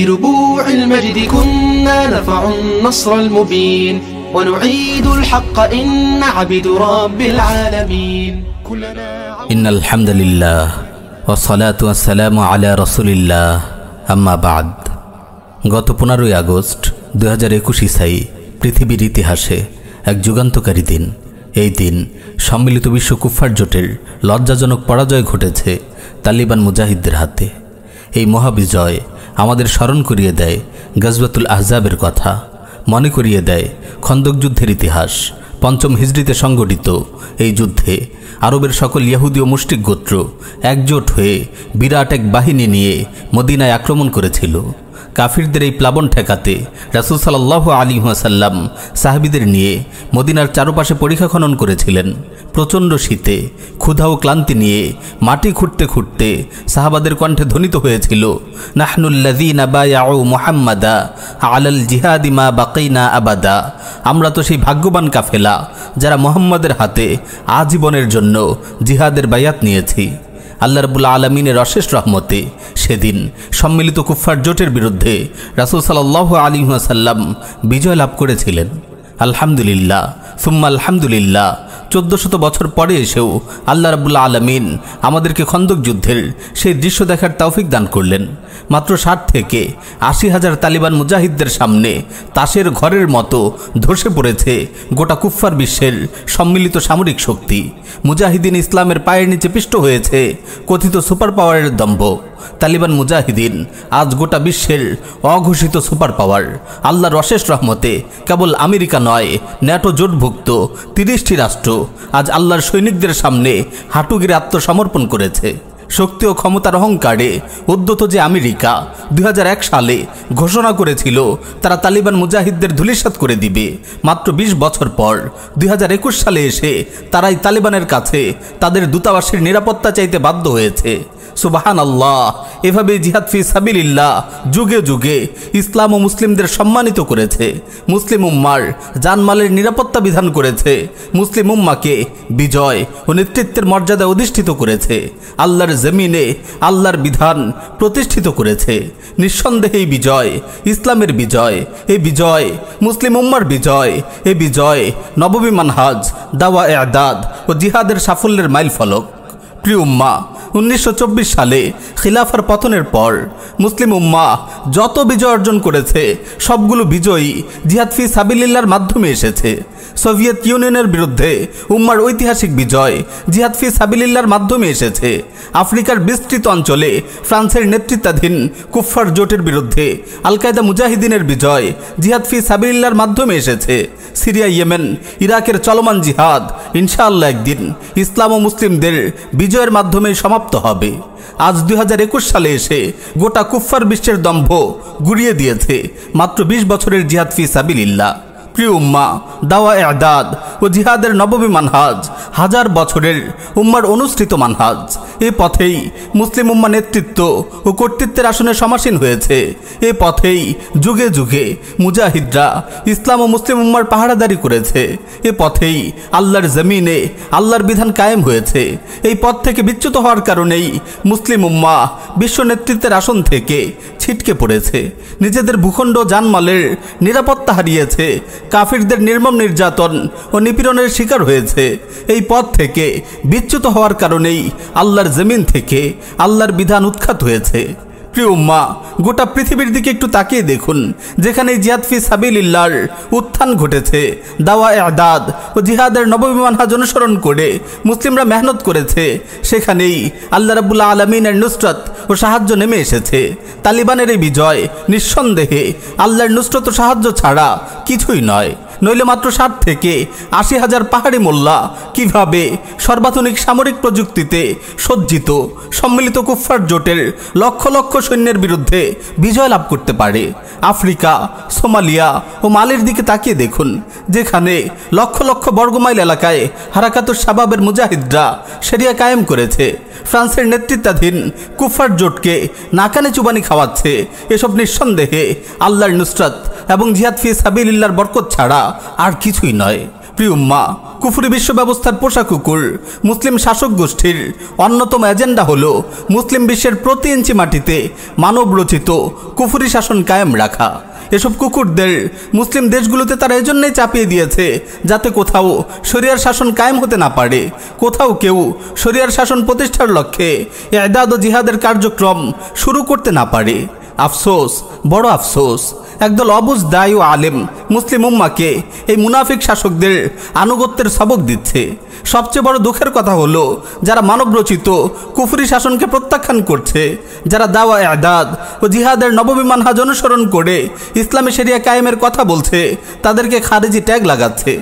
بربوع المجد كنا نرفع النصر المبين ونعيد الحق إن عبد رب العالمين كلنا إن الحمد لله والصلاة والسلام على رسول الله আম্মা বাদ গত পনেরোই আগস্ট দু হাজার একুশ ইসাই পৃথিবীর ইতিহাসে এক যুগান্তকারী দিন এই দিন সম্মিলিত বিশ্ব কুফার জোটের লজ্জাজনক পরাজয় ঘটেছে তালিবান মুজাহিদদের হাতে এই মহাবিজয় আমাদের স্মরণ করিয়ে দেয় গজবাতুল আহজাবের কথা। মনে করিয়ে দেয় খন্দক যুদ্ধের ইতিহাস। পঞ্চম হিজড়িতে সংগঠিত এই যুদ্ধে আরবের সকল ইয়াহুদি ও মুষ্টিক গোত্র একজোট হয়ে বিরাট এক বাহিনী নিয়ে মদিনায় আক্রমণ করেছিল। কাফিরদের এই প্লাবন ঠেকাতে রাসুল সাল্লাহ আলী সাল্লাম সাহাবিদের নিয়ে মদিনার চারপাশে পরীক্ষা খনন করেছিলেন। প্রচণ্ড শীতে, ক্ষুধা ও ক্লান্তি নিয়ে মাটি খুঁড়তে খুঁড়তে সাহাবাদের কণ্ঠে ধ্বনিত হয়েছিল নাহনুল্লাদিনা মোহাম্মদা আলাল জিহাদিমা বাকাইনা আবাদা। আমরা তো সেই ভাগ্যবান কাফেলা যারা মোহাম্মদের হাতে আজীবনের জন্য জিহাদের বায়াত নিয়েছি। আল্লাহ রবুল্লা আলমিনের অশেষ রহমতে সেদিন সম্মিলিত কুফফার জোটের বিরুদ্ধে রাসুল সাল্লাহ আলী সাল্লাম বিজয় লাভ করেছিলেন। আলহামদুলিল্লাহ, সুম্মা আলহামদুলিল্লাহ। চোদ্দ শত বছর পরে এসেও আল্লাহ রাবুল্লা আলমিন আমাদেরকে খন্দক যুদ্ধের সেই দৃশ্য দেখার তৌফিক দান করলেন। মাত্র ষাট থেকে আশি হাজার তালিবান মুজাহিদদের সামনে তাসের ঘরের মতো ধসে পড়েছে গোটা কুফফার বিশ্বের সম্মিলিত সামরিক শক্তি। মুজাহিদিন ইসলামের পায়ের নিচে পিষ্ট হয়েছে কথিত সুপার পাওয়ারের দম্ভ। তালিবান মুজাহিদিন, আজ গোটা বিশ্বের অঘোষিত সুপার পাওয়ার। আল্লাহর অশেষ রহমতে কেবল আমেরিকা নয়, ন্যাটো জোটভুক্ত তিরিশটি রাষ্ট্র আজ আল্লাহর সৈনিকদের সামনে হাঁটুগিরে আত্মসমর্পণ করেছে। শক্তি ও ক্ষমতার অহংকারে উদ্যত যে আমেরিকা দুই হাজার এক সালে ঘোষণা করেছিল, তারা তালিবান মুজাহিদদের ধূলিসাৎ করে দিবে। মাত্র ২০ বছর পর দুই হাজার একুশ সালে এসে তারাই তালিবানের কাছে তাদের দূতাবাসের নিরাপত্তা চাইতে বাধ্য হয়েছে। সুবাহান আল্লাহ এভাবে জিহাদ ফি সাবিলিল্লাহ যুগে যুগে ইসলাম ও মুসলিমদের সম্মানিত করেছে। মুসলিম উম্মার জানমালের নিরাপত্তা বিধান করেছে। মুসলিম উম্মাকে বিজয় ও নেতৃত্বের মর্যাদা অধিষ্ঠিত করেছে। আল্লাহর জমিনে আল্লাহর বিধান প্রতিষ্ঠিত করেছে। নিঃসন্দেহে এই বিজয় ইসলামের বিজয় এ বিজয় মুসলিম উম্মার বিজয় এ বিজয় নববী মানহাজ দাওয়া এ আদাদ ও জিহাদের সাফল্যের মাইল ফলক প্রিয় উম্মা উনিশশো চব্বিশ সালে খিলাফার পতনের পর মুসলিম উম্মা যত বিজয় অর্জন করেছে, সবগুলো বিজয়ী জিহাদ ফি সাবিল্লার মাধ্যমে এসেছে। সোভিয়েত ইউনিয়নের বিরুদ্ধে উম্মার ঐতিহাসিক বিজয় জিহাদ ফি সাবিল্লার মাধ্যমে এসেছে। আফ্রিকার বিস্তৃত অঞ্চলে ফ্রান্সের নেতৃত্বাধীন কুফফার জোটের বিরুদ্ধে আল কায়দা মুজাহিদিনের বিজয় জিহাদ ফি সাবিল্লার মাধ্যমে এসেছে। সিরিয়া, ইয়েমেন, ইরাকের চলমান জিহাদ ইনশাআল্লাহ একদিন ইসলাম ও মুসলিমদের বিজয়ের মাধ্যমে সমাপ্ত হবে। আজ দুই হাজার একুশ সালে এসে গোটা কুফফার বিশ্বের দম্ভ গুড়িয়ে দিয়েছে মাত্র ২০ বছরের জিহাদ ফি সাবিল্লা প্রিয় উম্মা, দাওয়া এদাদ ও জিহাদের নবমী মানহাজ হাজার বছরের উম্মার অনুষ্ঠিত মানহাজ। এ পথেই মুসলিম উম্মা নেতৃত্ব ও কর্তৃত্বের আসনে সমাসীন হয়েছে। এ পথেই যুগে যুগে মুজাহিদরা ইসলাম ও মুসলিম উম্মার পাহারাদারি করেছে। এ পথেই আল্লাহর জমিনে আল্লাহর বিধান কায়েম হয়েছে। এই পথ থেকে বিচ্যুত হওয়ার কারণেই মুসলিম উম্মা বিশ্ব নেতৃত্বের আসন থেকে ছিটকে পড়েছে। নিজেদের ভূখণ্ড জানমালের নিরাপত্তা হারিয়েছে। কাফিরদের নির্মম নির্যাতন ও নিপীড়নের শিকার হয়েছে। এই পথ থেকে বিচ্যুত হওয়ার কারণেই আল্লাহর জমিন থেকে আল্লাহর বিধান উৎখাত হয়েছে। প্রিয় উম্মা, গোটা পৃথিবীর দিকে একটু তাকিয়ে দেখুন। যেখানে জিহাদ ফি সাবিলিল্লার উত্থান ঘটেছে, দাওয়া আদাদ ও জিহাদের নববিমানহাজ অনুসরণ করে মুসলিমরা মেহনত করেছে, সেখানেই আল্লাহ রাবুল্লাহ আলমিনের নুসরত ও সাহায্য নেমে এসেছে। তালিবানের এই বিজয় নিঃসন্দেহে আল্লাহর নুসরত ও সাহায্য ছাড়া কিছুই নয়। নইলে মাত্র ষাট থেকে আশি হাজার পাহাড়ি মোল্লা কীভাবে সর্বাধুনিক সামরিক প্রযুক্তিতে সজ্জিত সম্মিলিত কুফফার জোটের লক্ষ লক্ষ সৈন্যের বিরুদ্ধে বিজয় লাভ করতে পারে? আফ্রিকা, সোমালিয়া ও মালির দিকে তাকিয়ে দেখুন, যেখানে লক্ষ লক্ষ বর্গমাইল এলাকায় হারাকাতুর সাবাবের মুজাহিদরা সেরিয়া কায়েম করেছে। ফ্রান্সের নেতৃত্বাধীন কুফার জোটকে নাকানে চুবানি খাওয়াচ্ছে এসব নিঃসন্দেহে আল্লাহর নুসরাত এবং জিহাদ ফি সাবিল্লার বরকত ছাড়া আর কিছুই নয়। প্রিয় উম্মা, কুফুরি বিশ্ব ব্যবস্থার পোষা কুকুর, মুসলিম শাসক গোষ্ঠীর অন্যতম এজেন্ডা হলো মুসলিম বিশ্বের প্রতি ইঞ্চি মাটিতে মানব রচিত কুফুরি শাসন কায়েম রাখা। এসব কুকুরদের মুসলিম দেশগুলোতে তারা এজন্যই চাপিয়ে দিয়েছে যাতে কোথাও শরিয়ার শাসন কায়েম হতে না পারে, কোথাও কেউ শরিয়ার শাসন প্রতিষ্ঠার লক্ষ্যে এদাদ ও জিহাদের কার্যক্রম শুরু করতে না পারে। আফসোস, বড় আফসোস। একদল অবুজ দায় ও আলেম মুসলিম উম্মাকে এই মুনাফিক শাসকদের আনুগত্যের সবক দিচ্ছে। সবচেয়ে বড় দুঃখের কথা হলো, যারা মানবরচিত কুফরি শাসনকে প্রত্যাখ্যান করছে, যারা দাওয়া এদাদ ও জিহাদের নববিমান হাজ অনুসরণ করে ইসলামী সেরিয়া কায়েমের কথা বলছে, তাদেরকে খারেজি ট্যাগ লাগাচ্ছে।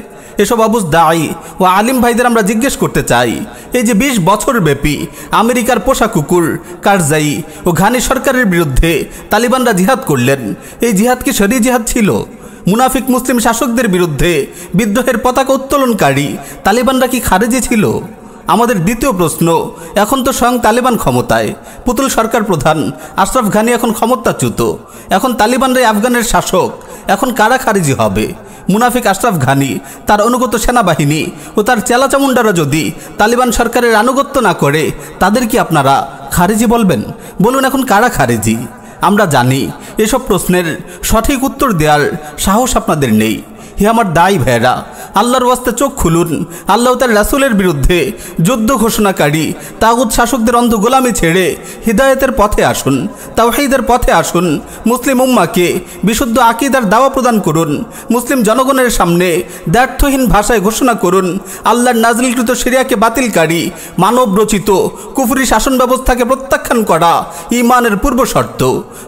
এসব অবুজ দায়ী ও আলিম ভাইদের আমরা জিজ্ঞেস করতে চাই। এই যে বিশ বছর ব্যাপী আমেরিকার পোষা কুকুর, কারজাই ও ঘানি সরকারের বিরুদ্ধে তালিবানরা জিহাদ করলেন। এই জিহাদ কি শরী জিহাদ ছিল? মুনাফিক মুসলিম শাসকদের বিরুদ্ধে বিদ্রোহের পতাকা উত্তোলনকারী তালিবানরা কি খারেজি ছিল? আমাদের দ্বিতীয় প্রশ্ন, এখন তো স্বয়ং তালিবান ক্ষমতায়। পুতুল সরকার প্রধান আশরাফ ঘানি এখন ক্ষমতাচ্যুত। এখন তালিবানরাই আফগানের শাসক। এখন কারা খারিজি হবে? মুনাফিক আশরাফ ঘানি, তার অনুগত সেনাবাহিনী ও তার চেলাচামুন্ডারা যদি তালিবান সরকারের আনুগত্য না করে, তাদের কি আপনারা খারিজি বলবেন? বলুন এখন কারা খারিজি? আমরা জানি এসব প্রশ্নের সঠিক উত্তর দেওয়ার সাহস আপনাদের নেই। হে আমার দায় ভেড়া আল্লাহর ওয়াস্তে চোখ খুলুন। আল্লাহ তার রাসুলের বিরুদ্ধে যুদ্ধ ঘোষণাকারী তাগুদ শাসকদের অন্ধ গোলামি ছেড়ে হৃদায়তের পথে আসুন, তাওহিদের পথে আসুন, মুসলিম উম্মাকে বিশুদ্ধ আকিদার দাওয়া প্রদান করুন, মুসলিম জনগণের সামনে দ্ব্যর্থহীন ভাষায় ঘোষণা করুন, আল্লাহর নাজলিকৃত সিরিয়াকে বাতিলকারী মানব রচিত কুফরি শাসন ব্যবস্থাকে প্রত্যাখ্যান করা ইমানের পূর্ব শর্ত।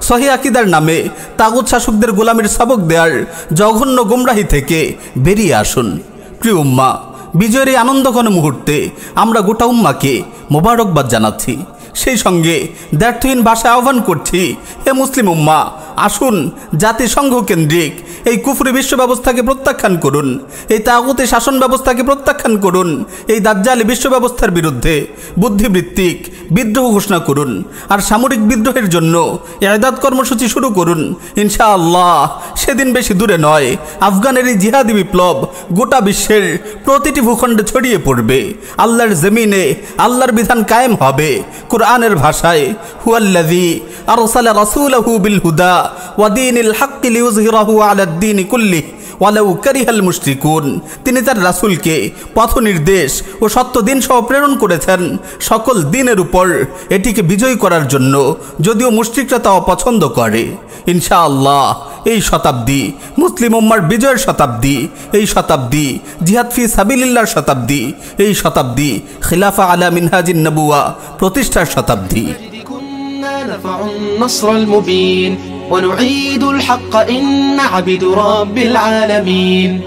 সহি আকিদার নামে তাগুদ শাসকদের গোলামির সবক দেয়ার জঘন্য গুমরাহি থেকে বেরিয়ে আসুন। প্রিয় উম্মা, বিজয়ের এই আনন্দঘন মুহূর্তে আমরা গোটা উম্মাকে মোবারকবাদ জানাচ্ছি। সেই সঙ্গে দ্ব্যর্থহীন ভাষায় আহ্বান করছি, হে মুসলিম উম্মা আসুন, জাতিসংঘ কেন্দ্রিক, এই কুফরি বিশ্ব ব্যবস্থাকে প্রত্যাখ্যান করুন, এই তাগতে শাসন ব্যবস্থাকে প্রত্যাখ্যান করুন, এই দাজ্জালি বিশ্ব ব্যবস্থার বিরুদ্ধে বুদ্ধিবৃত্তিক বিদ্রোহ ঘোষণা করুন, আর সামরিক বিদ্রোহের জন্য এদাদ কর্মসূচি শুরু করুন। ইনশাআল্লাহ, সেদিন বেশি দূরে নয়, আফগানের এই জিহাদি বিপ্লব গোটা বিশ্বের প্রতিটি ভূখণ্ডে ছড়িয়ে পড়বে। আল্লাহর জমিনে আল্লাহর বিধান কায়েম হবে। কোরআনের ভাষায়, হুয়াল্লাযী আরসালা রাসূলাহু বিল হুদা। তিনি তার রাসূলকে পথ নির্দেশ ও সত্য দিন সহ প্রেরণ করেছেন সকল দিনের উপর। এটিকে বিজয় করার জন্য যদিও মুশরিকরা তা অপছন্দ করে। ইনশাআল্লাহ, এই শতাব্দী, মুসলিম উম্মার বিজয়ের শতাব্দী, এই শতাব্দী, জিহাদ ফি শতাব্দী, এই শতাব্দী খিলাফা আলা মিনহাজিন নবুয়া প্রতিষ্ঠার শতাব্দী। ونعيد الحق إن عبد رب العالمين.